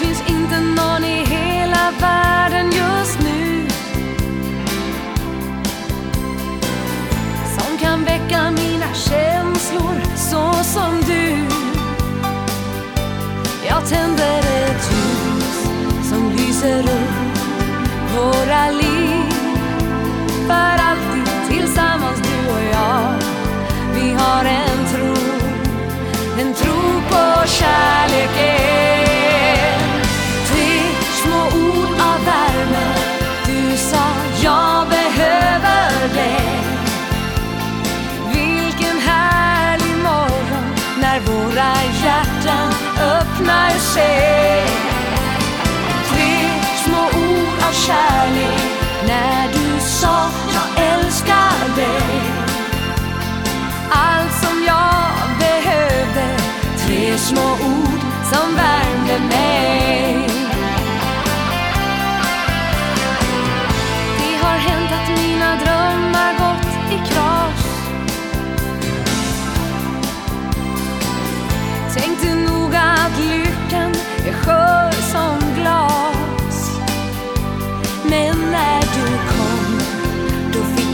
finns inte någon i hela världen just nu som kan väcka mina känslor så som du. Jag tänder ett ljus som lyser upp våra liv för alltid tillsammans du och jag. Vi har en tro, en tro på kärleken. sig Tre små ord av kärlek. När du sa jag älskar dig. Allt som jag behövde, tre små ord som värmde mig.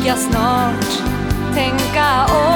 jag snart tänka om.